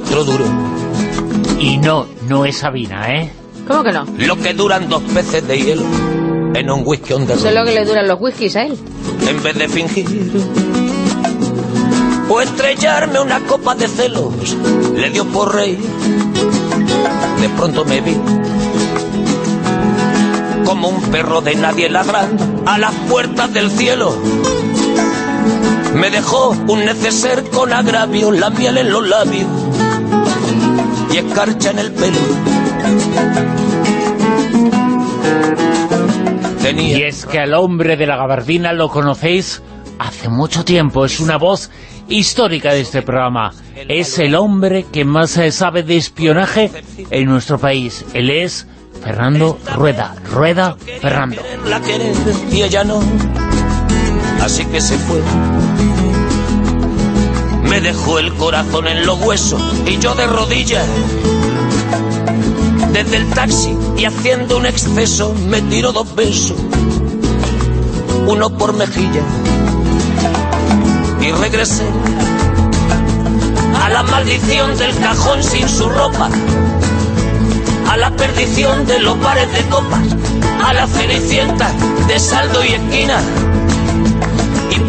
electroduro. Y no, no es Sabina, ¿eh? ¿Cómo que no? Lo que duran dos peces de hielo en un whisky on the Eso es lo que le duran los whiskies a él. En vez de fingir o estrellarme una copa de celos, le dio por reír. De pronto me vi como un perro de nadie ladrando a las puertas del cielo. Me dejó un neceser con agravio, la miel en los labios y escarcha en el pelo. Y es que al hombre de la gabardina lo conocéis hace mucho tiempo, es una voz histórica de este programa. Es el hombre que más sabe de espionaje en nuestro país. Él es Fernando Rueda. Rueda Fernando. La querer y ella no, así que se fue. Dejó el corazón en los huesos y yo de rodillas. Desde el taxi y haciendo un exceso me tiró dos besos, uno por mejilla. Y regresé a la maldición del cajón sin su ropa, a la perdición de los bares de copas, a la cenicienta de saldo y esquina.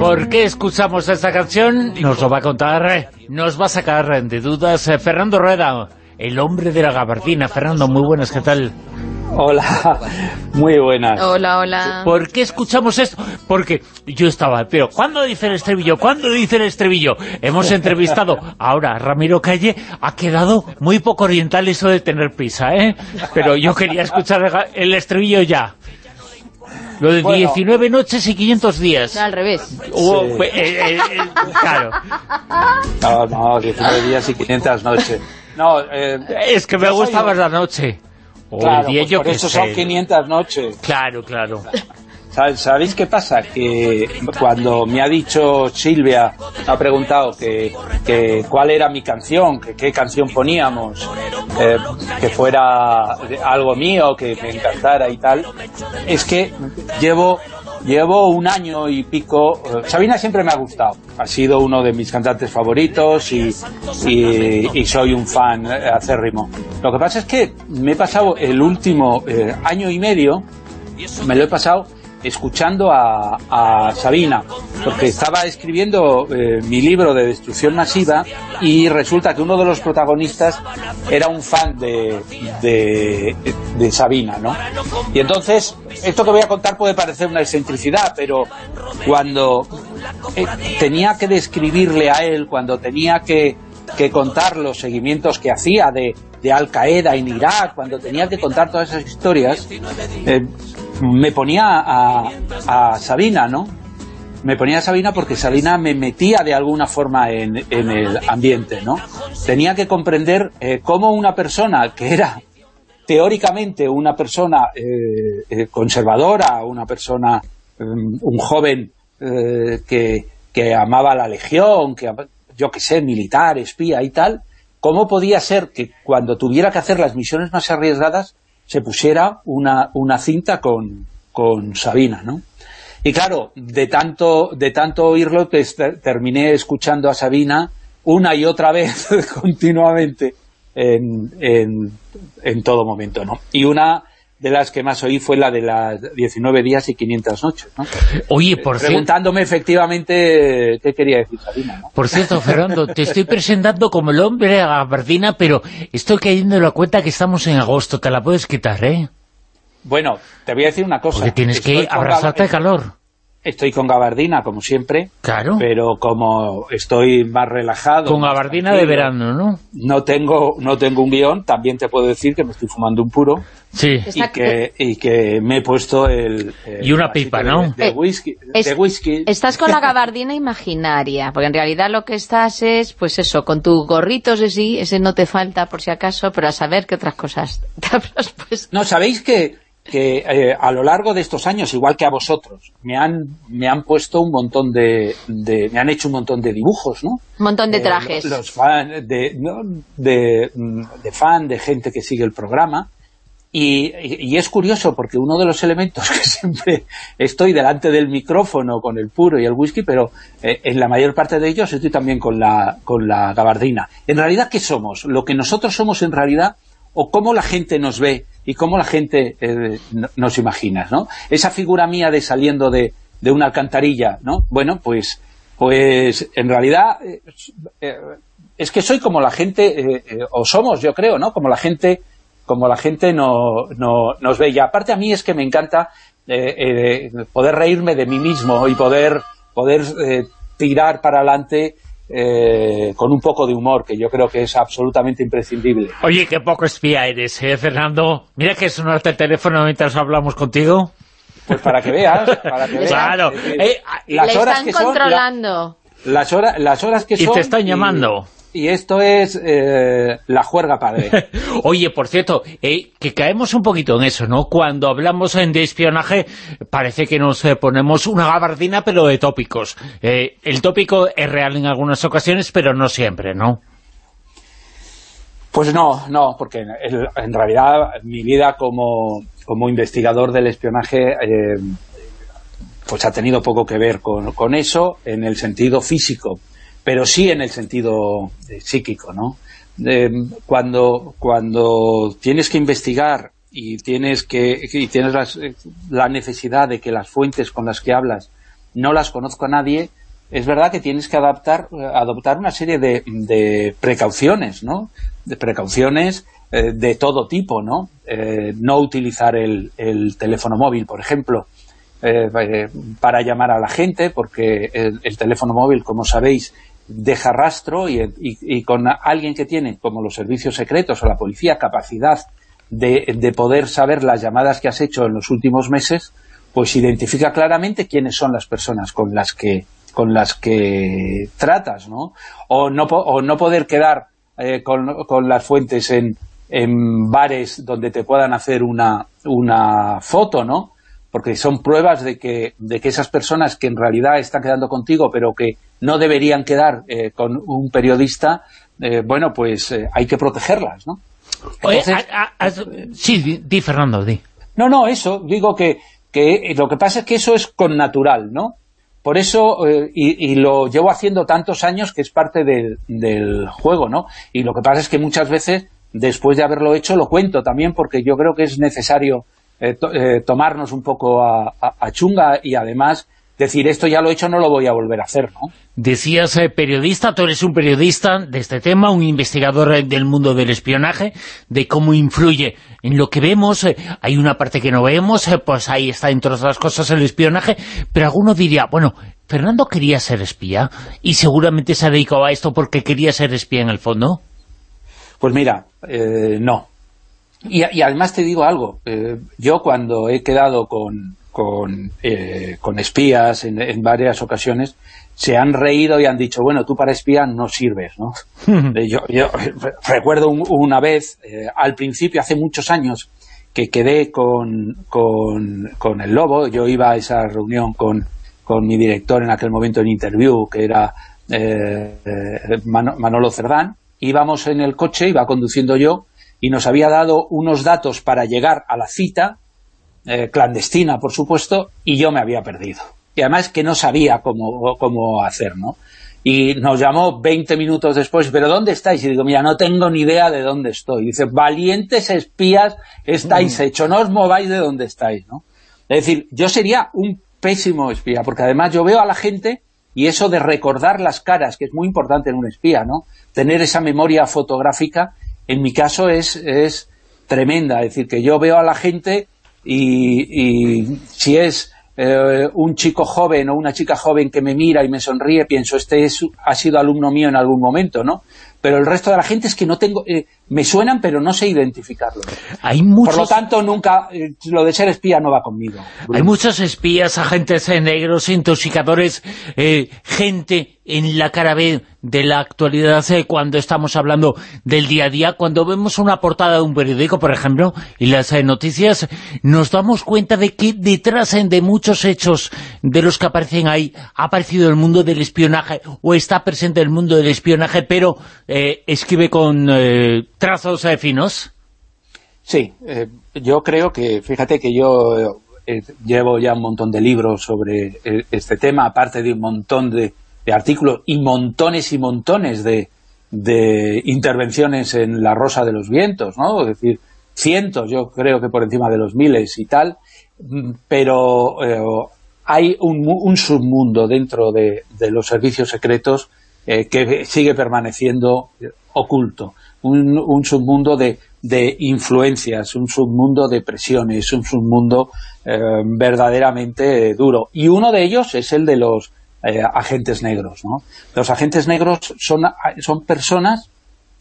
¿Por qué escuchamos esta canción? Nos lo va a contar, nos va a sacar de dudas eh, Fernando Rueda, el hombre de la gabardina. Fernando, muy buenas, ¿qué tal? Hola, muy buenas. Hola, hola. ¿Por qué escuchamos esto? Porque yo estaba, pero ¿cuándo dice el estribillo? ¿Cuándo dice el estribillo? Hemos entrevistado ahora a Ramiro Calle, ha quedado muy poco oriental eso de tener prisa, ¿eh? Pero yo quería escuchar el estribillo ya. Lo de Bueno. 19 noches y 500 días. Al revés. Hubo- Sí. eh, eh, eh, claro. No, no, 19 días y 500 noches. No, eh, Es que me gusta más la noche. O Claro, el día, pues yo por qué eso sé. son 500 noches. Claro, claro. Sa- ¿Sabéis qué pasa? Que cuando me ha dicho Silvia, me ha preguntado que, que cuál era mi canción, que qué canción poníamos, eh, que fuera algo mío, que me encantara y tal, es que llevo llevo un año y pico. eh, Sabina siempre me ha gustado, ha sido uno de mis cantantes favoritos y, y- soy un fan acérrimo. Lo que pasa es que me he pasado el último eh, año y medio me lo he pasado escuchando a, Sabina, porque estaba escribiendo eh, mi libro de destrucción masiva y resulta que uno de los protagonistas era un fan de, de, de Sabina, ¿no? Y entonces, esto que voy a contar puede parecer una excentricidad, pero cuando eh, tenía que describirle a él, cuando tenía que, que contar los seguimientos que hacía de, de Al Qaeda en Irak, cuando tenía que contar todas esas historias, eh, me ponía a, a Sabina, ¿no? Me ponía a Sabina porque Sabina me metía de alguna forma en, el ambiente, ¿no? Tenía que comprender eh, cómo una persona que era teóricamente una persona eh, eh, conservadora, una persona, eh, un joven eh, que, que amaba la legión, que yo que sé, militar, espía y tal, ¿cómo podía ser que cuando tuviera que hacer las misiones más arriesgadas se pusiera una, una cinta con, con Sabina, ¿no? Y claro, de tanto, de tanto oírlo, pues, ter- terminé escuchando a Sabina una y otra vez, continuamente, en, en, en todo momento, ¿no? Y una de las que más oí fue la de las 19 días y 500 noches, ¿no? Oye, por cierto, Preguntándome efectivamente qué quería decir Sabina, ¿no? por cierto, Fernando, te estoy presentando como el hombre de la gabardina, pero estoy cayendo en la cuenta que estamos en agosto. Te la puedes quitar, ¿eh? Bueno, te voy a decir una cosa. Porque tienes que abrazarte de calor. Estoy con gabardina, como siempre. Claro. Pero como estoy más relajado... Con gabardina de verano, ¿no? No tengo, no tengo un guion. También te puedo decir que me estoy fumando un puro. Sí. Y que, y que me he puesto el... y una pipa, ¿no? De, whisky, de whisky. Estás con la gabardina imaginaria, porque en realidad lo que estás es, pues eso, con tus gorritos sí, ese no te falta por si acaso, pero a saber qué otras cosas te habrás puesto. No, ¿sabéis que que eh, a lo largo de estos años, igual que a vosotros, me han, me han puesto un montón de, me han hecho un montón de dibujos, ¿no? Un montón de eh, trajes. los fan, de, de, de, fan, de gente que sigue el programa, y, y, es curioso porque uno de los elementos que siempre estoy delante del micrófono con el puro y el whisky, pero eh, en la mayor parte de ellos estoy también con la, con la gabardina. En realidad, ¿qué somos? Lo que nosotros somos en realidad, o cómo la gente nos ve, y cómo la gente eh, nos imagina, ¿no? Esa figura mía de saliendo de, de una alcantarilla, ¿no? Bueno, pues, pues en realidad eh, eh, es que soy como la gente, o somos, yo creo, ¿no? Como la gente como la gente no, no, nos ve. Y aparte a mí es que me encanta poder reírme de mí mismo y poder, poder tirar para adelante eh, con un poco de humor, que yo creo que es absolutamente imprescindible. Oye, qué poco espía eres, ¿eh, Fernando? Mira que sonarte el teléfono mientras hablamos contigo. Pues para que veas, para que veas. Claro. Eh, las horas que controlando. Son, las, horas, las horas que y son... te están llamando. Y esto es eh, la juerga padre. Oye, por cierto, eh, que caemos un poquito en eso, ¿no? Cuando hablamos de espionaje, parece que nos eh, ponemos una gabardina, pero de tópicos. el tópico es real en algunas ocasiones, pero no siempre, ¿no? Pues no, no, porque en, realidad mi vida como, como investigador del espionaje pues ha tenido poco que ver con, con eso en el sentido físico pero sí en el sentido eh, psíquico, ¿no? cuando, cuando tienes que investigar y tienes que y tienes eh, la necesidad de que las fuentes con las que hablas no las conozca nadie, es verdad que tienes que adaptar, eh, adoptar una serie de, precauciones, ¿no? De precauciones de todo tipo, ¿no? no utilizar el, teléfono móvil, por ejemplo, para llamar a la gente, porque el, teléfono móvil, como sabéis, deja rastro y, con alguien que tiene, como los servicios secretos o la policía, capacidad de, poder saber las llamadas que has hecho en los últimos meses, pues identifica claramente quiénes son las personas con las que con las que tratas, ¿no? O no, o no poder quedar eh, con, las fuentes en, en bares donde te puedan hacer una, una foto, ¿no? Porque son pruebas de que, de que esas personas que en realidad están quedando contigo, pero que no deberían quedar eh, con un periodista, eh, bueno, pues eh, hay que protegerlas, ¿no? sí, di, Fernando, di. No, no, eso, digo que, que lo que pasa es que eso es con natural, ¿no? Por eso, y, y, lo llevo haciendo tantos años que es parte del, del juego, ¿no? Y lo que pasa es que muchas veces, después de haberlo hecho, lo cuento también porque yo creo que es necesario eh, eh, tomarnos un poco a, chunga y además decir esto ya lo he hecho, no lo voy a volver a hacer, ¿no? Decías eh, periodista, tú eres un periodista de este tema, un investigador del mundo del espionaje, de cómo influye en lo que vemos, hay una parte que no vemos, pues ahí está entre otras cosas el espionaje, pero alguno diría, bueno, Fernando quería ser espía y seguramente se ha dedicado a esto porque quería ser espía en el fondo. Pues mira, no, y, además te digo algo, eh, yo cuando he quedado con, con, eh, con espías en, varias ocasiones, se han reído y han dicho, bueno, tú para espía no sirves, ¿no? Eh, yo, yo, recuerdo una vez, al principio, hace muchos años, que quedé con, con, con, el Lobo, yo iba a esa reunión con, con mi director en aquel momento en Interview, que era Manolo Cerdán, íbamos en el coche, iba conduciendo yo, y nos había dado unos datos para llegar a la cita, eh, clandestina por supuesto, y yo me había perdido. Y además que no sabía cómo, cómo hacer, ¿no? Y nos llamó 20 minutos después, ¿pero dónde estáis? Y digo, mira, no tengo ni idea de dónde estoy. Y dice, valientes espías estáis mm. hechos, no os mováis de dónde estáis, ¿no? Es decir, yo sería un pésimo espía, porque además yo veo a la gente y eso de recordar las caras, que es muy importante en un espía, ¿no? Tener esa memoria fotográfica en mi caso es, es tremenda, es decir, que yo veo a la gente y, si es eh, un chico joven o una chica joven que me mira y me sonríe, pienso, este es, ha sido alumno mío en algún momento, ¿no? Pero el resto de la gente es que no tengo... Eh, me suenan, pero no sé identificarlo. Hay muchos... Por lo tanto, nunca... Eh, lo de ser espía no va conmigo. Hay muchos espías, agentes negros, intoxicadores, gente en la cara B de la actualidad eh, cuando estamos hablando del día a día, cuando vemos una portada de un periódico, por ejemplo, y las eh, noticias, nos damos cuenta de que detrás eh, de muchos hechos de los que aparecen ahí, ha aparecido el mundo del espionaje, o está presente el mundo del espionaje, pero escribe con trazos finos. Sí, yo creo que, fíjate que yo llevo ya un montón de libros sobre este tema, aparte de un montón de de artículos y montones y montones de, de intervenciones en La Rosa de los Vientos, ¿no? Es decir, cientos, yo creo que por encima de los miles y tal, pero eh, hay un, submundo dentro de, los servicios secretos eh, que sigue permaneciendo oculto, un, submundo de, de, influencias, un submundo de presiones, un submundo eh, verdaderamente duro. Y uno de ellos es el de los eh, agentes negros. ¿no? Los agentes negros son, son personas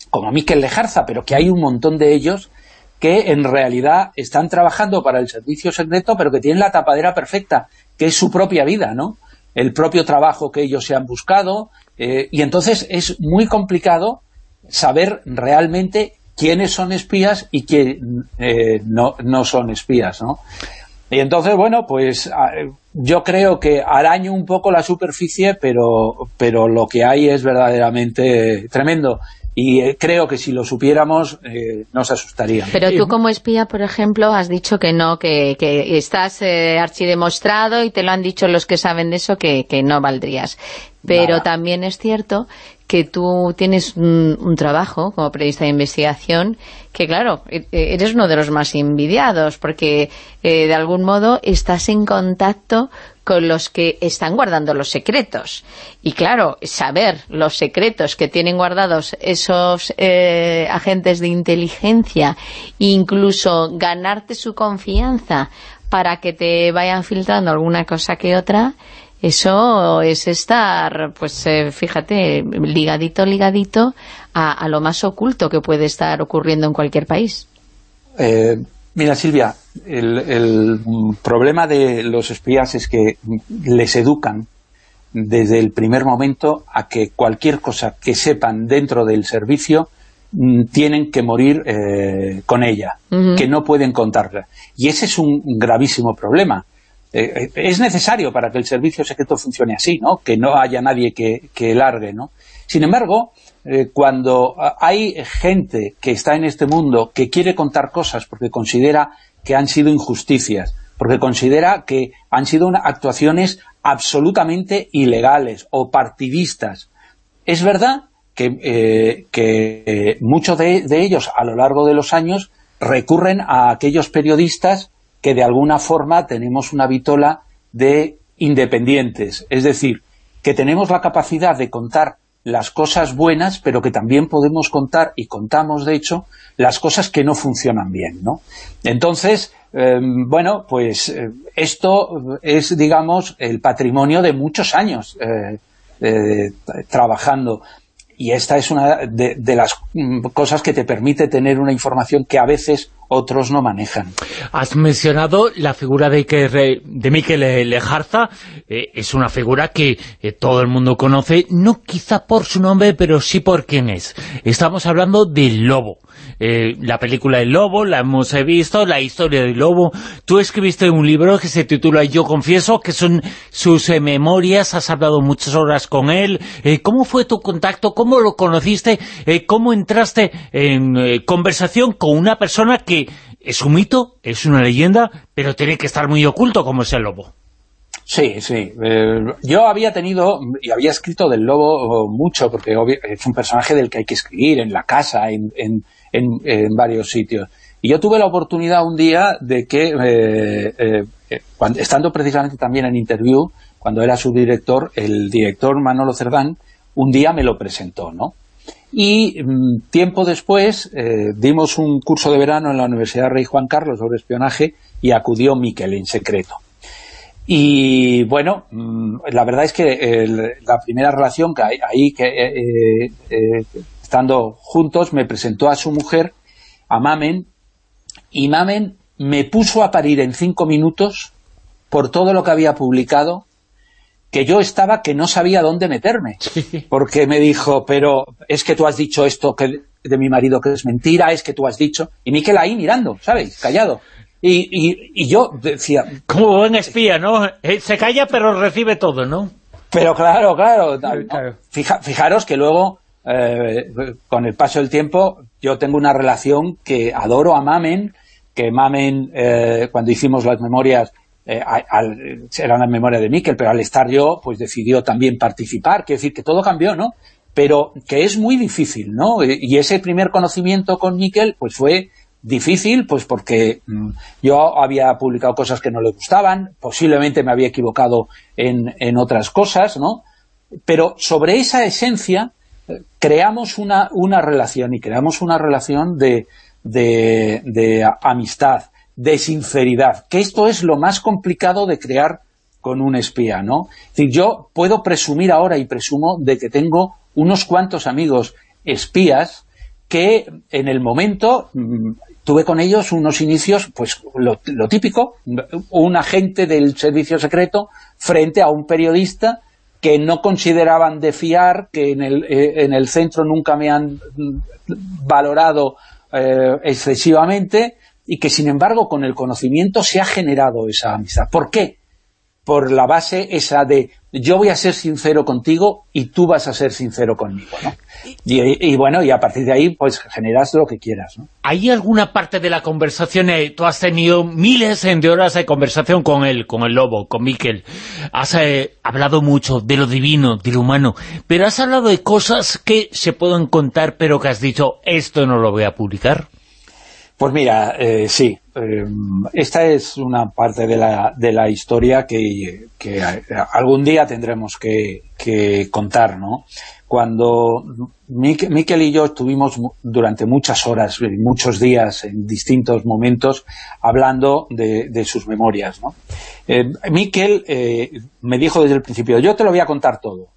como Miquel Lejarza, pero que hay un montón de ellos que en realidad están trabajando para el servicio secreto, pero que tienen la tapadera perfecta, que es su propia vida, ¿no? El propio trabajo que ellos se han buscado, eh, y entonces es muy complicado saber realmente quiénes son espías y quiénes eh, no, no son espías, ¿no? Y entonces, bueno, pues yo creo que araño un poco la superficie, pero, pero lo que hay es verdaderamente tremendo. Y eh, creo que si lo supiéramos eh, nos asustaría. Pero tú como espía, por ejemplo, has dicho que no, que, que estás eh, archidemostrado y te lo han dicho los que saben de eso, que, que no valdrías. Pero también es cierto que tú tienes un, trabajo como periodista de investigación que, claro, e, e, eres uno de los más envidiados porque eh, de algún modo estás en contacto con los que están guardando los secretos. Y claro, saber los secretos que tienen guardados esos eh, agentes de inteligencia, incluso ganarte su confianza para que te vayan filtrando alguna cosa que otra, eso es estar, pues eh, fíjate, ligadito, ligadito a, lo más oculto que puede estar ocurriendo en cualquier país. Eh, mira, Silvia, el, problema de los espías es que les educan desde el primer momento a que cualquier cosa que sepan dentro del servicio mm, tienen que morir eh, con ella, que no pueden contarla. Y ese es un gravísimo problema eh, eh, es necesario para que el servicio secreto funcione así, ¿no? Que no haya nadie que, que largue, ¿no? Sin embargo, eh, cuando hay gente que está en este mundo que quiere contar cosas porque considera que han sido injusticias, porque considera que han sido actuaciones absolutamente ilegales o partidistas, es verdad que, muchos de ellos a lo largo de los años recurren a aquellos periodistas que de alguna forma tenemos una vitola de independientes, es decir, que tenemos la capacidad de contar las cosas buenas, pero que también podemos contar, y contamos de hecho, las cosas que no funcionan bien, ¿no? Entonces, em, bueno, pues eh, esto es, digamos, el patrimonio de muchos años eh, eh, trabajando y esta es una de, las mm, cosas que te permite tener una información que a veces otros no manejan. Has mencionado la figura de, que, de Miquel Lejarza, eh, es una figura que eh, todo el mundo conoce, no quizá por su nombre, pero sí por quién es. Estamos hablando del Lobo. Eh, la película El Lobo, la hemos visto, la historia del Lobo. Tú escribiste un libro que se titula Yo confieso, que son sus eh, memorias, has hablado muchas horas con él. Eh, ¿Cómo fue tu contacto? ¿Cómo lo conociste? ¿Cómo entraste en conversación con una persona que es un mito, es una leyenda, pero tiene que estar muy oculto como es el Lobo? Sí, sí. yo había tenido, y había escrito del lobo mucho, porque es un personaje del que hay que escribir en la casa, en, en, varios sitios. Y yo tuve la oportunidad un día de que, eh, eh, eh, estando precisamente también en interview, cuando era su director, el director Manolo Cerdán, un día me lo presentó, ¿no? Y mm, tiempo después dimos un curso de verano en la Universidad Rey Juan Carlos sobre espionaje y acudió Miquel en secreto. Y bueno, mm, la verdad es que la primera relación que hay, ahí, que eh, eh, estando juntos, me presentó a su mujer, a Mamen, y Mamen me puso a parir en cinco minutos por todo lo que había publicado, que yo estaba que no sabía dónde meterme. Porque me dijo, pero es que tú has dicho esto que de mi marido que es mentira, es que tú has dicho... Y Miquel ahí mirando, ¿sabes? Callado. Y, yo decía... Como buen espía, ¿no? Eh, se calla pero recibe todo, ¿no? Pero claro, claro. fijaros que luego, eh, con el paso del tiempo, yo tengo una relación que adoro a Mamen, que Mamen, eh, cuando hicimos las memorias, era una memoria de Miquel, pero al estar yo, pues decidió también participar, quiere decir que todo cambió, ¿no? Pero que es muy difícil, ¿no? Y ese primer conocimiento con Miquel, pues fue difícil, pues porque mm, yo había publicado cosas que no le gustaban, posiblemente me había equivocado en, otras cosas, ¿no? Pero sobre esa esencia eh, creamos una, una relación y creamos una relación de, de, amistad, de sinceridad, que esto es lo más complicado de crear con un espía, ¿no? Es yo puedo presumir ahora y presumo de que tengo unos cuantos amigos espías que en el momento mm, tuve con ellos unos inicios, pues lo, típico, un agente del servicio secreto frente a un periodista que no consideraban de fiar, que en el, eh, en el centro nunca me han valorado eh, excesivamente y que sin embargo con el conocimiento se ha generado esa amistad. ¿Por qué? Por la base esa de yo voy a ser sincero contigo y tú vas a ser sincero conmigo, ¿no? Y, bueno, y a partir de ahí, pues generas lo que quieras. ¿no? ¿Hay alguna parte de la conversación, eh, tú has tenido miles de horas de conversación con él, con el lobo, con Miquel, has eh, hablado mucho de lo divino, de lo humano, pero has hablado de cosas que se pueden contar, pero que has dicho, esto no lo voy a publicar? Pues mira, eh, sí, esta es una parte de la, de la historia que, algún día tendremos que, contar, ¿no? cuando Miquel y yo estuvimos durante muchas horas, muchos días, en distintos momentos, hablando de, sus memorias. ¿no? Eh, Miquel eh, me dijo desde el principio, yo te lo voy a contar todo.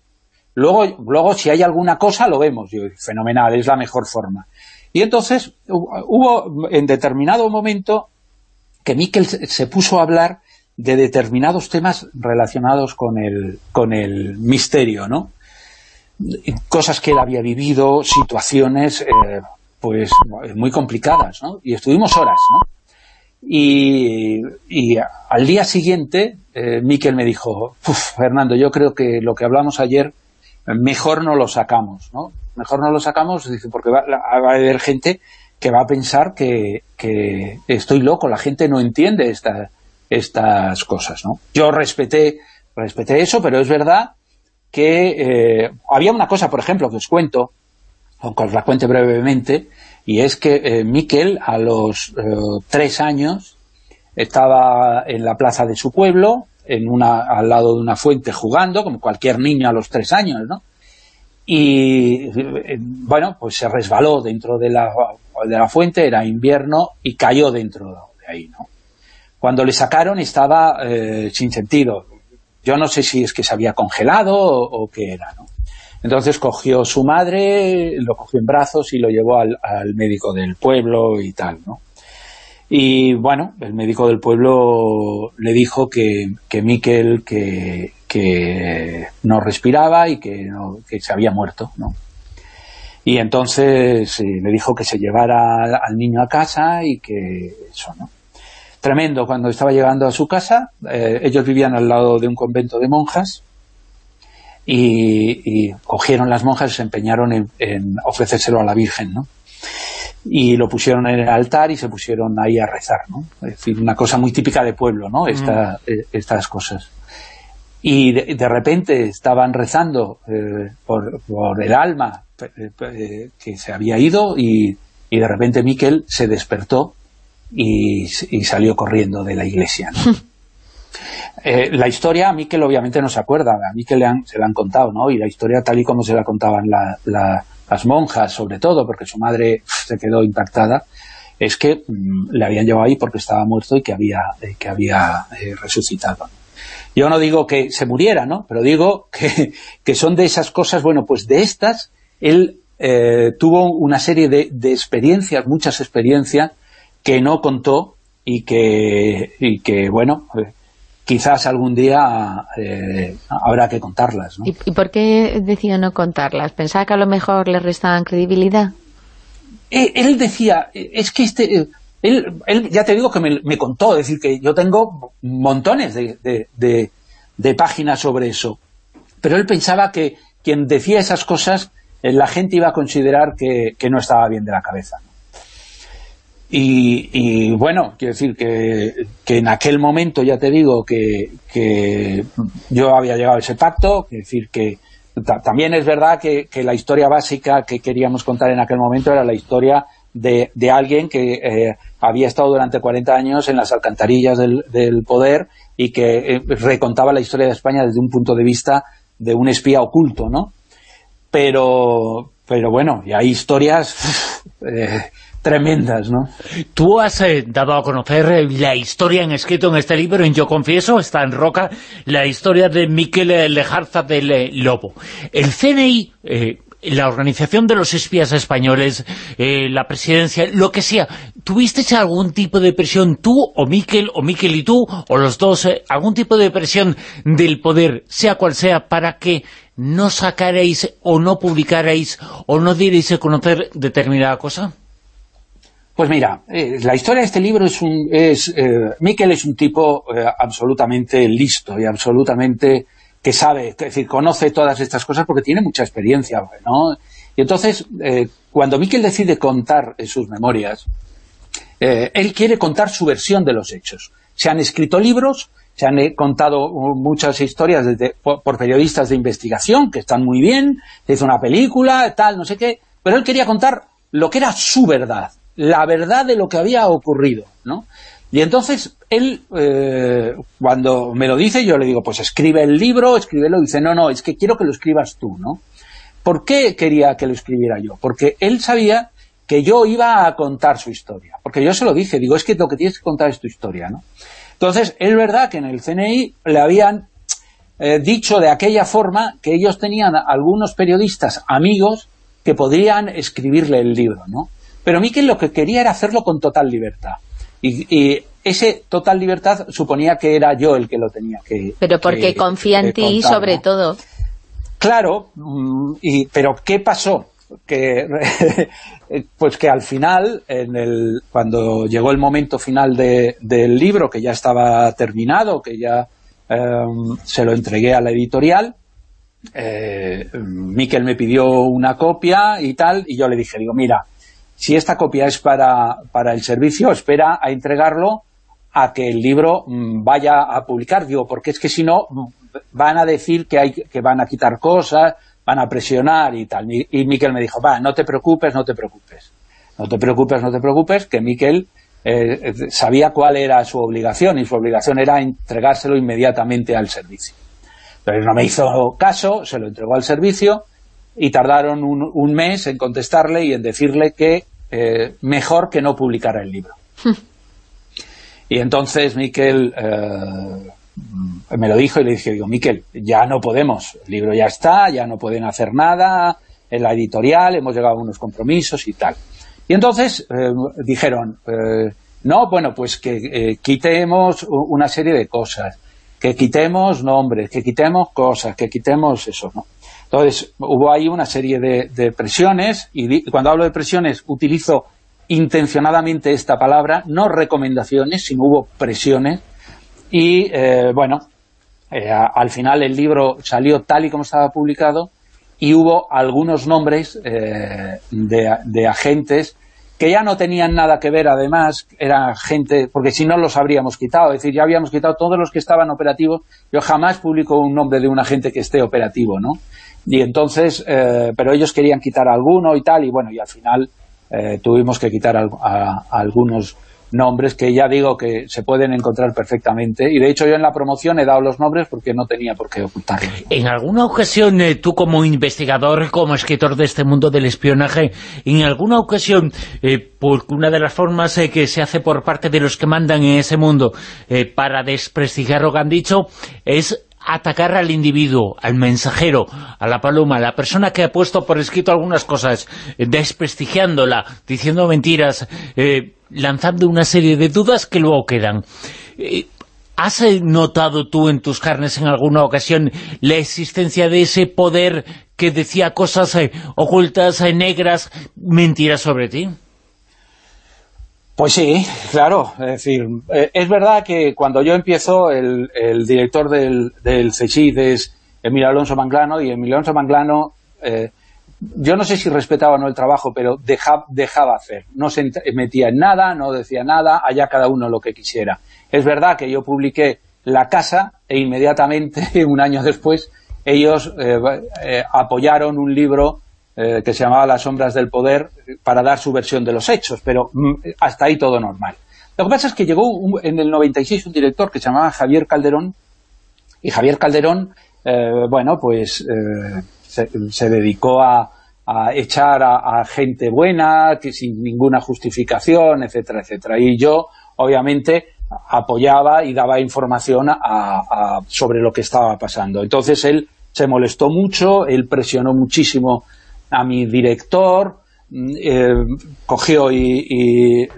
Luego, luego si hay alguna cosa, lo vemos. Fenomenal, es la mejor forma. Y entonces hubo en determinado momento que Miquel se puso a hablar de determinados temas relacionados con el, con el misterio, ¿no? cosas que él había vivido, situaciones eh, pues muy complicadas, ¿no? Y estuvimos horas, ¿no? Y, al día siguiente, eh, Miquel me dijo, Fernando, yo creo que lo que hablamos ayer, mejor no lo sacamos, ¿no? Mejor no lo sacamos, porque va, a haber gente que va a pensar que, estoy loco, la gente no entiende estas cosas, ¿no? Yo respeté, respeté eso, pero es verdad que eh, había una cosa, por ejemplo, que os cuento, aunque os la cuente brevemente, y es que eh, Miquel a los eh, tres años estaba en la plaza de su pueblo, en una, al lado de una fuente jugando, como cualquier niño a los tres años, ¿no? Y, bueno, pues se resbaló dentro de la, de la fuente, era invierno, y cayó dentro de ahí, ¿no? Cuando le sacaron estaba sin sentido, yo no sé si es que se había congelado o, qué era, ¿no? Entonces cogió su madre, lo cogió en brazos y lo llevó al, médico del pueblo y tal, ¿no? Y bueno, el médico del pueblo le dijo que, que Miquel que, que no respiraba y que, que se había muerto, ¿no? Y entonces le dijo que se llevara al niño a casa y que eso, ¿no? tremendo cuando estaba llegando a su casa. Eh, ellos vivían al lado de un convento de monjas y, cogieron las monjas y se empeñaron en, ofrecérselo a la Virgen, ¿no? Y lo pusieron en el altar y se pusieron ahí a rezar, ¿no? Es decir, una cosa muy típica de pueblo, ¿no? Esta, mm. eh, estas cosas. Y de, repente estaban rezando eh, por, el alma que se había ido y, y de repente Miquel se despertó y, salió corriendo de la iglesia. Eh, la historia, a Miquel obviamente no se acuerda, a Miquel le han, se la han contado, ¿no? Y la historia tal y como se la contaban las monjas, sobre todo, porque su madre se quedó impactada, es que mm, le habían llevado ahí porque estaba muerto y que había, que había resucitado. Yo no digo que se muriera, ¿no? Pero digo que, que son de esas cosas, bueno, pues de estas, él tuvo una serie de, de experiencias, muchas experiencias, que no contó y que, y que bueno, quizás algún día eh, habrá que contarlas. ¿no? ¿Y, por qué decidió no contarlas? ¿Pensaba que a lo mejor le restaban credibilidad? Eh, él decía, es que este... Eh, él, él ya te digo que me, contó, es decir, que yo tengo montones de, páginas sobre eso. Pero él pensaba que quien decía esas cosas, la gente iba a considerar que, no estaba bien de la cabeza. Y, bueno, quiero decir que, en aquel momento, ya te digo, que, yo había llegado a ese pacto, es decir, que también es verdad que, la historia básica que queríamos contar en aquel momento era la historia de, alguien que eh, había estado durante 40 años en las alcantarillas del, poder y que eh, recontaba la historia de España desde un punto de vista de un espía oculto, ¿no? Pero, pero bueno, y hay historias... Eh, tremendas, ¿no? Tú has dado a conocer la historia en escrito en este libro, en Yo Confieso, está en Roca, la historia de Miquel Lejarza del Lobo. El CNI, la organización de los espías españoles, la presidencia, lo que sea, ¿tuviste algún tipo de presión tú, o Miquel, o Miquel y tú, o los dos, algún tipo de presión del poder, sea cual sea, para que no sacarais o no publicarais o no dierais a conocer determinada cosa? Pues mira, eh, la historia de este libro es un... Es, eh, Miquel es un tipo eh, absolutamente listo y absolutamente que sabe, es decir, conoce todas estas cosas porque tiene mucha experiencia, ¿no? Y entonces, cuando Miquel decide contar sus memorias, él quiere contar su versión de los hechos. Se han escrito libros, se han contado muchas historias por, por, periodistas de investigación, que están muy bien, se hizo una película, tal, no sé qué, pero él quería contar lo que era su verdad, la verdad de lo que había ocurrido, ¿no? Y entonces él, eh, cuando me lo dice, yo le digo, pues escribe el libro, escríbelo, dice, no, no, es que quiero que lo escribas tú, ¿no? ¿Por qué quería que lo escribiera yo? Porque él sabía que yo iba a contar su historia. Porque yo se lo dije, digo, es que lo que tienes que contar es tu historia, ¿no? Entonces, es verdad que en el CNI le habían eh, dicho de aquella forma que ellos tenían algunos periodistas amigos que podrían escribirle el libro, ¿no? Pero Miquel lo que quería era hacerlo con total libertad. Y, ese total libertad suponía que era yo el que lo tenía que Pero porque confía en ti sobre todo. Claro, mm, y, pero ¿qué pasó? Que, pues que al final, en el, cuando llegó el momento final del libro, que ya estaba terminado, que ya em, se lo entregué a la editorial, eh, Miquel me pidió una copia y tal, y yo le dije, digo, mira, si esta copia es para, para el servicio, espera a entregarlo a que el libro mm, vaya a publicar, digo, porque es que si no mm, van a decir que, hay, que van a quitar cosas, van a presionar y tal. Y Miquel me dijo, va, no te preocupes, no te preocupes. No te preocupes, no te preocupes, que Miquel eh, eh, sabía cuál era su obligación, y su obligación era entregárselo inmediatamente al servicio. Pero no me hizo caso, se lo entregó al servicio, y tardaron un, un mes en contestarle y en decirle que eh, mejor que no publicara el libro. y entonces Miquel eh, me lo dijo y le dije, digo, Miquel, ya no podemos, el libro ya está, ya no pueden hacer nada, en la editorial hemos llegado a unos compromisos y tal. Y entonces eh, dijeron, no, bueno, pues que quitemos una serie de cosas, que quitemos nombres, que quitemos cosas, que quitemos eso, ¿no? Entonces, hubo ahí una serie de, presiones, y cuando hablo de presiones utilizo intencionadamente esta palabra, no recomendaciones, sino hubo presiones, y eh, bueno, eh, al final el libro salió tal y como estaba publicado, y hubo algunos nombres eh, de, agentes que ya no tenían nada que ver, además, era gente, porque si no los habríamos quitado, es decir, ya habíamos quitado todos los que estaban operativos, yo jamás publico un nombre de un agente que esté operativo, ¿no? Y entonces, eh, pero ellos querían quitar alguno y tal, y bueno, y al final eh, tuvimos que quitar a, algunos nombres que ya digo que se pueden encontrar perfectamente y de hecho yo en la promoción he dado los nombres porque no tenía por qué ocultarlos. En alguna ocasión eh, tú como investigador, como escritor de este mundo del espionaje, en alguna ocasión, eh, porque una de las formas eh, que se hace por parte de los que mandan en ese mundo para desprestigiar lo que han dicho es atacar al individuo, al mensajero, a la paloma, a la persona que ha puesto por escrito algunas cosas, desprestigiándola, diciendo mentiras, lanzando una serie de dudas que luego quedan. Eh, ¿Has notado tú en tus carnes en alguna ocasión la existencia de ese poder que decía cosas eh, ocultas, eh, negras, mentiras sobre ti? Pues sí, claro. Es decir, es verdad que cuando yo empiezo, el, director del, del CSID es Emilio Alonso Manglano, y Emilio Alonso Manglano yo no sé si respetaba o no el trabajo, pero dejaba hacer. No se metía en nada, no decía nada, allá cada uno lo que quisiera. Es verdad que yo publiqué La Casa e inmediatamente, un año después, ellos eh, eh, apoyaron un libro eh, que se llamaba Las sombras del poder para dar su versión de los hechos, pero mm, hasta ahí todo normal. Lo que pasa es que llegó en el 96 un director que se llamaba Javier Calderón, y Javier Calderón, bueno, pues se, dedicó a, echar a, gente buena, que sin ninguna justificación, etcétera, etcétera. Y yo, obviamente, apoyaba y daba información sobre lo que estaba pasando. Entonces él se molestó mucho, él presionó muchísimo a mi director, mm, eh, cogió y,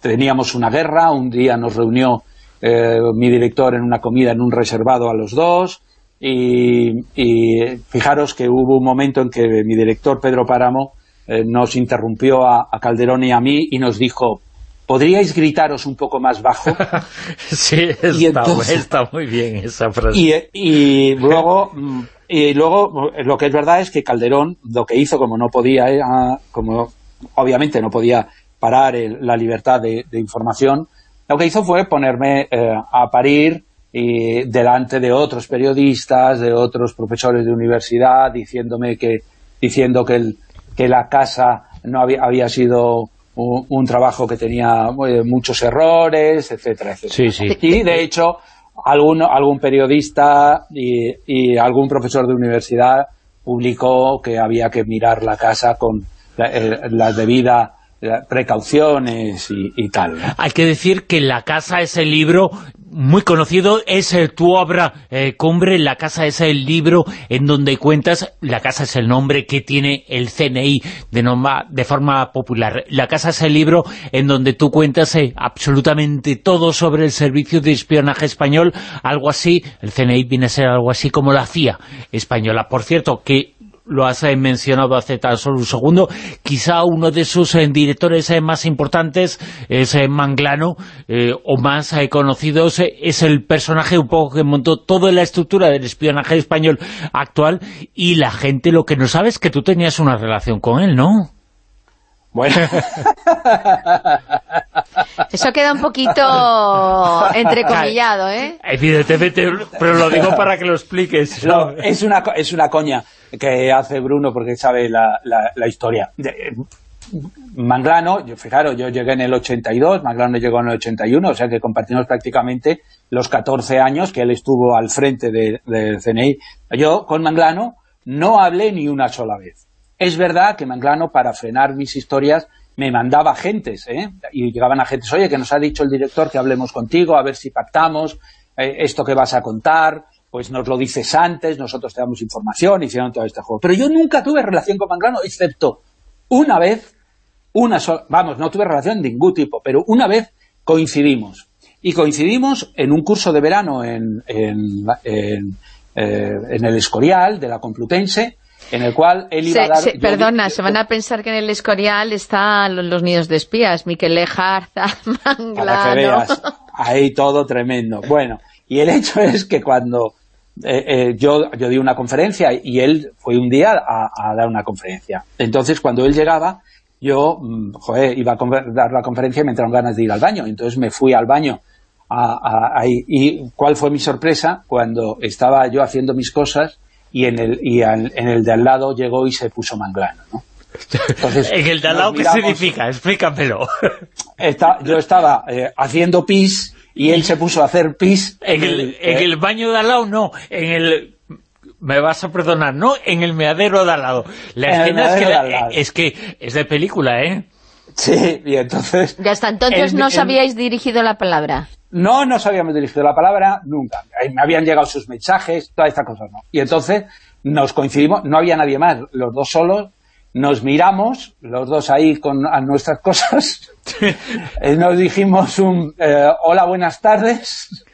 teníamos una guerra, un día nos reunió eh, mi director en una comida en un reservado a los dos, y, fijaros que hubo un momento en que mi director Pedro Páramo eh, nos interrumpió a, Calderón y a mí y nos dijo ¿podríais gritaros un poco más bajo? sí, está, muy bien esa frase. Y, luego, y luego lo que es verdad es que Calderón lo que hizo, como no podía, eh, como obviamente no podía parar la libertad de, información, lo que hizo fue ponerme eh, a parir y delante de otros periodistas, de otros profesores de universidad, diciéndome que diciendo que, el, que la casa no había, había sido un, trabajo que tenía eh, muchos errores, etcétera, etcétera. Y de hecho, algún, algún periodista y, algún profesor de universidad publicó que había que mirar la casa con la, eh, la debida precauciones y, tal. Hay que decir que La Casa es el libro muy conocido, es eh, tu obra eh, cumbre, La Casa es el libro en donde cuentas, La Casa es el nombre que tiene el CNI de, de forma popular, La Casa es el libro en donde tú cuentas eh, absolutamente todo sobre el servicio de espionaje español, algo así, el CNI viene a ser algo así como la CIA española. Por cierto, que lo has eh, mencionado hace tan solo un segundo, quizá uno de sus eh, directores eh, más importantes es Manglano, o más conocidos, es el personaje un poco que montó toda la estructura del espionaje español actual, y la gente lo que no sabe es que tú tenías una relación con él, ¿no? Bueno. Eso queda un poquito entrecomillado, ¿eh? Evidentemente, pero lo digo para que lo expliques. No, es, una, es una coña que hace Bruno porque sabe la, la, historia. Manglano, yo, fijaros, yo llegué en el 82, Manglano llegó en el 81, o sea que compartimos prácticamente los 14 años que él estuvo al frente del CNI. Yo con Manglano no hablé ni una sola vez. Es verdad que Manglano, para frenar mis historias, me mandaba agentes, ¿eh? y llegaban agentes, oye, que nos ha dicho el director que hablemos contigo, a ver si pactamos, eh, esto que vas a contar, pues nos lo dices antes, nosotros te damos información, hicieron todo este juego. Pero yo nunca tuve relación con Manglano, excepto una vez, una sola, vamos, no tuve relación de ningún tipo, pero una vez coincidimos. Y coincidimos en un curso de verano en, en, en, eh, el Escorial de la Complutense, en el cual él iba a dar... perdona, se van a pensar que en el Escorial están los nidos de espías, Miquel Lejarza, Manglano... ahí todo tremendo. Bueno, y el hecho es que cuando eh, eh, yo, yo di una conferencia y él fue un día a, dar una conferencia. Entonces, cuando él llegaba, yo, mm, joder, iba a dar la conferencia y me entraron ganas de ir al baño. Entonces me fui al baño. y cuál fue mi sorpresa cuando estaba yo haciendo mis cosas y en el, y en el de al lado llegó y se puso manglano, ¿no? en el de al lado, ¿qué significa? Explícamelo. yo estaba eh, haciendo pis y él se puso a hacer pis. En el, en el baño de al lado, no. En el me vas a perdonar, no en el meadero de al lado. La escena es que, es que es de película, ¿eh? Sí, y entonces... Y hasta entonces no os habíais dirigido la palabra. No nos habíamos dirigido la palabra nunca. Me habían llegado sus mensajes, toda esta cosa, ¿no? Y entonces nos coincidimos, no había nadie más, los dos solos, nos miramos, los dos ahí con a nuestras cosas, y nos dijimos un eh, hola, buenas tardes,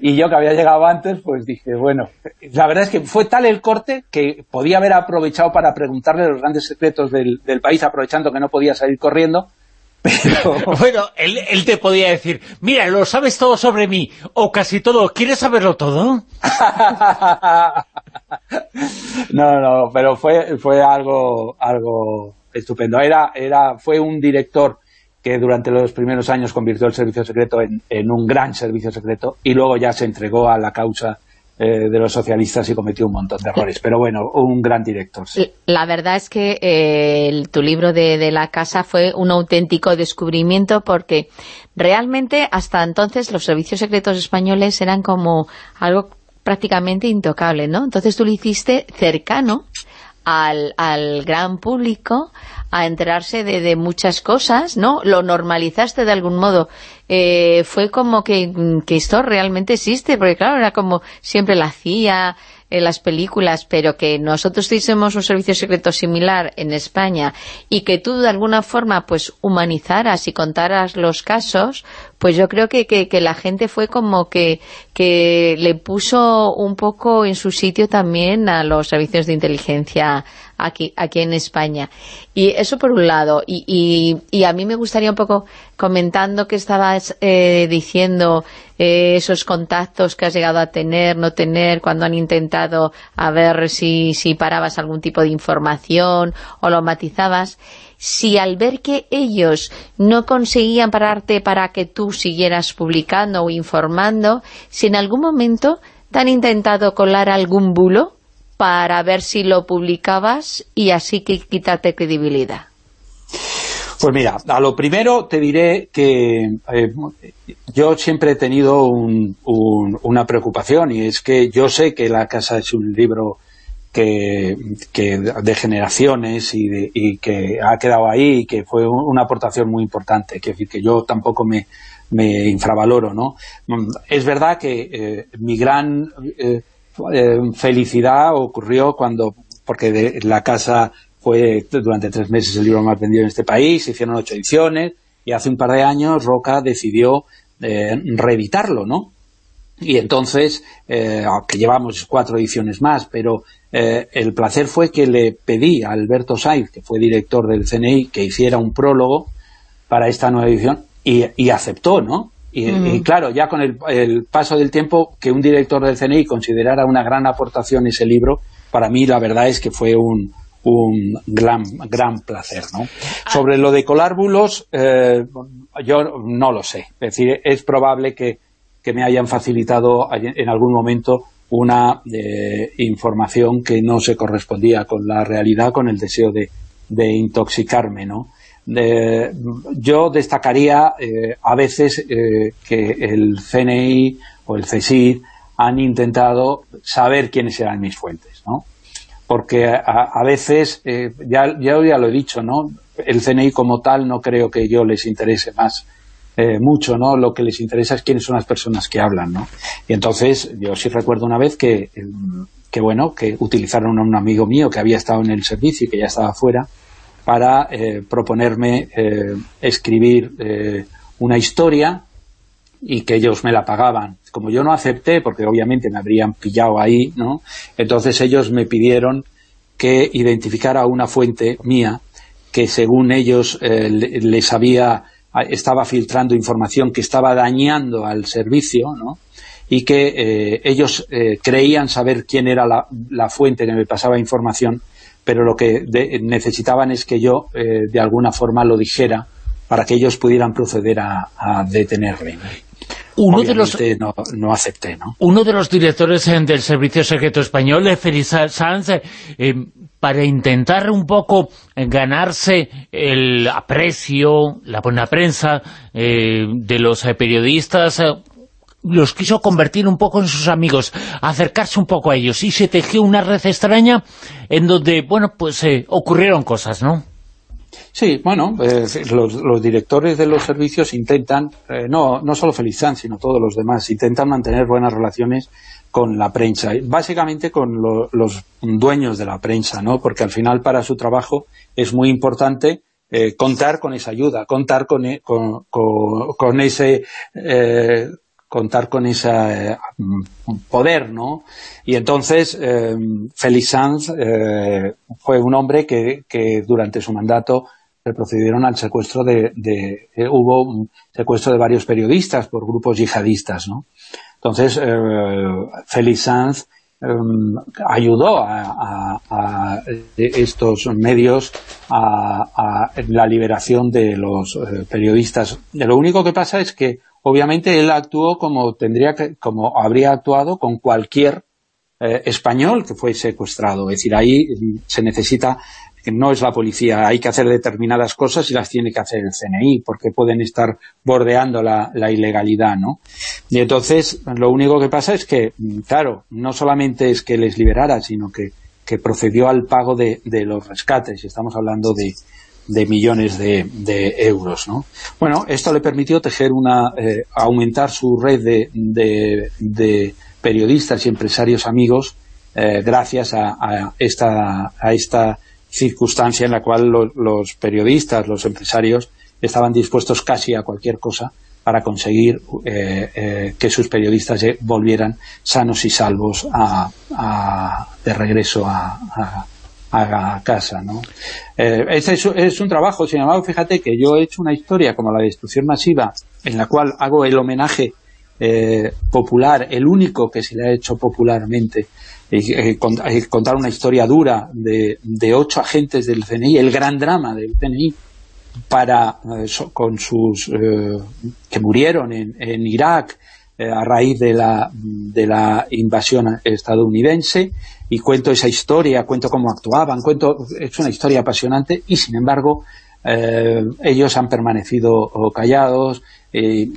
y yo que había llegado antes, pues dije, bueno, la verdad es que fue tal el corte que podía haber aprovechado para preguntarle los grandes secretos del, del país, aprovechando que no podía salir corriendo, bueno, él, te podía decir, mira, lo sabes todo sobre mí, o casi todo, ¿quieres saberlo todo? No, no, pero fue, fue algo, algo estupendo. Era, era, fue un director que durante los primeros años convirtió el servicio secreto en, en un gran servicio secreto y luego ya se entregó a la causa eh, de los socialistas y cometió un montón de errores. Pero bueno, un gran director. La verdad es que eh, tu libro de, La Casa fue un auténtico descubrimiento porque realmente hasta entonces los servicios secretos españoles eran como algo prácticamente intocable, ¿no? Entonces tú lo hiciste cercano al, al gran público, a enterarse de, de, muchas cosas, ¿no? Lo normalizaste de algún modo. Eh, fue como que, que, esto realmente existe, porque claro, era como siempre la hacía en las películas, pero que nosotros tuviésemos un servicio secreto similar en España y que tú de alguna forma pues humanizaras y contaras los casos, pues yo creo que, que, la gente fue como que, que le puso un poco en su sitio también a los servicios de inteligencia aquí, aquí en España. Y eso por un lado. Y, y, a mí me gustaría un poco, comentando que estabas eh, diciendo eh, esos contactos que has llegado a tener, no tener, cuando han intentado a ver si, si parabas algún tipo de información o lo matizabas si al ver que ellos no conseguían pararte para que tú siguieras publicando o informando, si en algún momento te han intentado colar algún bulo para ver si lo publicabas y así que quitarte credibilidad. Pues mira, a lo primero te diré que eh, yo siempre he tenido una preocupación y es que yo sé que La Casa es un libro que, de generaciones y, que ha quedado ahí y que fue una aportación muy importante, que, yo tampoco me, infravaloro, ¿no? Es verdad que eh, mi gran eh, felicidad ocurrió cuando, porque de, la casa fue durante tres meses el libro más vendido en este país, se hicieron ocho ediciones, y hace un par de años Roca decidió eh, reeditarlo, ¿no? Y entonces, eh, aunque llevamos cuatro ediciones más, pero eh, el placer fue que le pedí a Alberto Saiz, que fue director del CNI, que hiciera un prólogo para esta nueva edición, y, aceptó, ¿no? Y, claro, ya con el, paso del tiempo, que un director del CNI considerara una gran aportación ese libro, para mí la verdad es que fue un, un gran, gran placer, ¿no? Sobre lo de colar bulos, eh, yo no lo sé. Es decir, es probable que, que me hayan facilitado en algún momento una eh, información que no se correspondía con la realidad, con el deseo de, intoxicarme, ¿no? yo destacaría eh, a veces que el CNI o el CSID han intentado saber quiénes eran mis fuentes, ¿no? porque a, veces, eh, ya, ya, lo he dicho, ¿no? El CNI como tal no creo que yo les interese más eh, mucho, ¿no? Lo que les interesa es quiénes son las personas que hablan, ¿no? Y entonces, yo sí recuerdo una vez que, que bueno, que utilizaron a un amigo mío que había estado en el servicio y que ya estaba fuera para eh, proponerme escribir una historia y que ellos me la pagaban. Como yo no acepté, porque obviamente me habrían pillado ahí, ¿no? Entonces ellos me pidieron que identificara una fuente mía que según ellos eh, les había estaba filtrando información que estaba dañando al servicio, ¿no? y que eh, ellos eh, creían saber quién era la, fuente que me pasaba información, pero lo que necesitaban es que yo de alguna forma lo dijera para que ellos pudieran proceder a, a detenerme uno de los no, acepté, ¿no? Uno de los directores eh, del Servicio Secreto Español, Félix Sanz, eh, para intentar un poco ganarse el aprecio, la buena prensa eh, de los eh, periodistas, eh, los quiso convertir un poco en sus amigos, acercarse un poco a ellos, y se tejió una red extraña en donde, bueno, pues ocurrieron cosas, ¿no? Sí, bueno, los, directores de los servicios intentan, no, no solo Felizán, sino todos los demás, intentan mantener buenas relaciones con la prensa, básicamente con los dueños de la prensa, ¿no? porque al final para su trabajo es muy importante eh, contar con esa ayuda, contar con, e, con, ese... Eh, contar con ese eh, poder, ¿no? Y entonces Félix Sanz fue un hombre que, durante su mandato se procedieron al secuestro de, de hubo un secuestro de varios periodistas por grupos yihadistas, ¿no? Entonces, eh, Félix Sanz ayudó a, estos medios a, la liberación de los eh, periodistas. Lo único que pasa es que, obviamente, él actuó como tendría que, como habría actuado con cualquier eh, español que fue secuestrado. Es decir, ahí se necesita que no es la policía, hay que hacer determinadas cosas y las tiene que hacer el CNI, porque pueden estar bordeando la, ilegalidad, ¿no? Y entonces, lo único que pasa es que, claro, no solamente es que les liberara, sino que, procedió al pago de, los rescates, estamos hablando de, millones de, euros, ¿no? Bueno, esto le permitió tejer una, eh, aumentar su red de, periodistas y empresarios amigos eh, gracias a, esta, a esta circunstancia en la cual los periodistas, los empresarios, estaban dispuestos casi a cualquier cosa para conseguir eh, eh, que sus periodistas volvieran sanos y salvos de regreso a, casa. ¿no? Eh, este es, un trabajo, sin embargo, fíjate que yo he hecho una historia como la destrucción masiva, en la cual hago el homenaje popular, el único que se le ha hecho popularmente eh, contar una historia dura de, de, ocho agentes del CNI, el gran drama del CNI, para eh, con sus eh, que murieron en, en Irak a raíz de la, de la invasión estadounidense y cuento esa historia, cuento cómo actuaban, cuento es una historia apasionante y sin embargo ellos han permanecido callados, eh,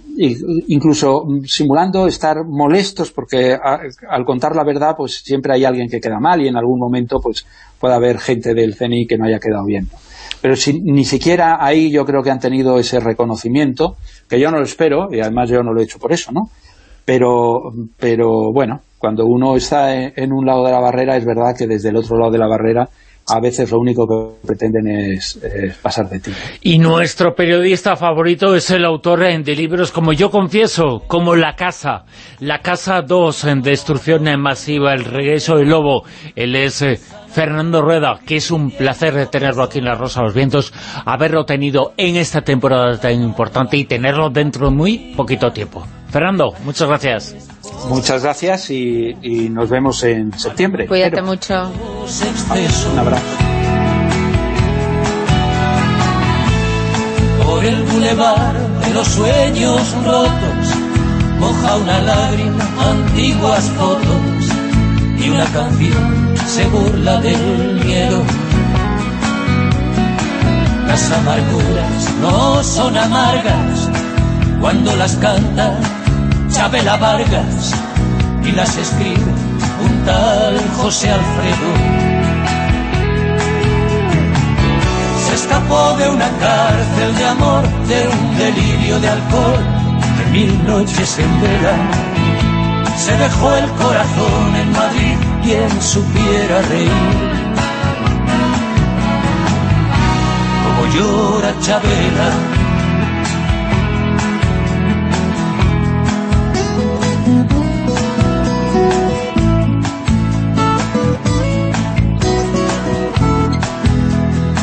incluso simulando estar molestos porque al contar la verdad pues siempre hay alguien que queda mal y en algún momento pues puede haber gente del CNI que no haya quedado bien. Pero si, ni siquiera ahí yo creo que han tenido ese reconocimiento, que yo no lo espero, y además yo no lo he hecho por eso, ¿no? Pero, pero bueno, cuando uno está en un lado de la barrera, es verdad que desde el otro lado de la barrera a veces lo único que pretenden es, pasar de ti. Y nuestro periodista favorito es el autor de libros como Yo Confieso, como La Casa, La Casa 2, en Destrucción Masiva, El Regreso del Lobo. Él es eh, Fernando Rueda, que es un placer tenerlo aquí en La Rosa de los Vientos, haberlo tenido en esta temporada tan importante y tenerlo dentro de muy poquito tiempo. Fernando, muchas gracias. Muchas gracias y, nos vemos en septiembre. Cuídate mucho. Un abrazo. Por el bulevar de los sueños rotos moja una lágrima antiguas fotos y una canción se burla del miedo. Las amarguras no son amargas cuando las canta Chabela Vargas y las escribe un tal José Alfredo. Se escapó de una cárcel de amor, de un delirio de alcohol, de mil noches en verano. Se dejó el corazón en Madrid, quien supiera reír. Como llora Chabela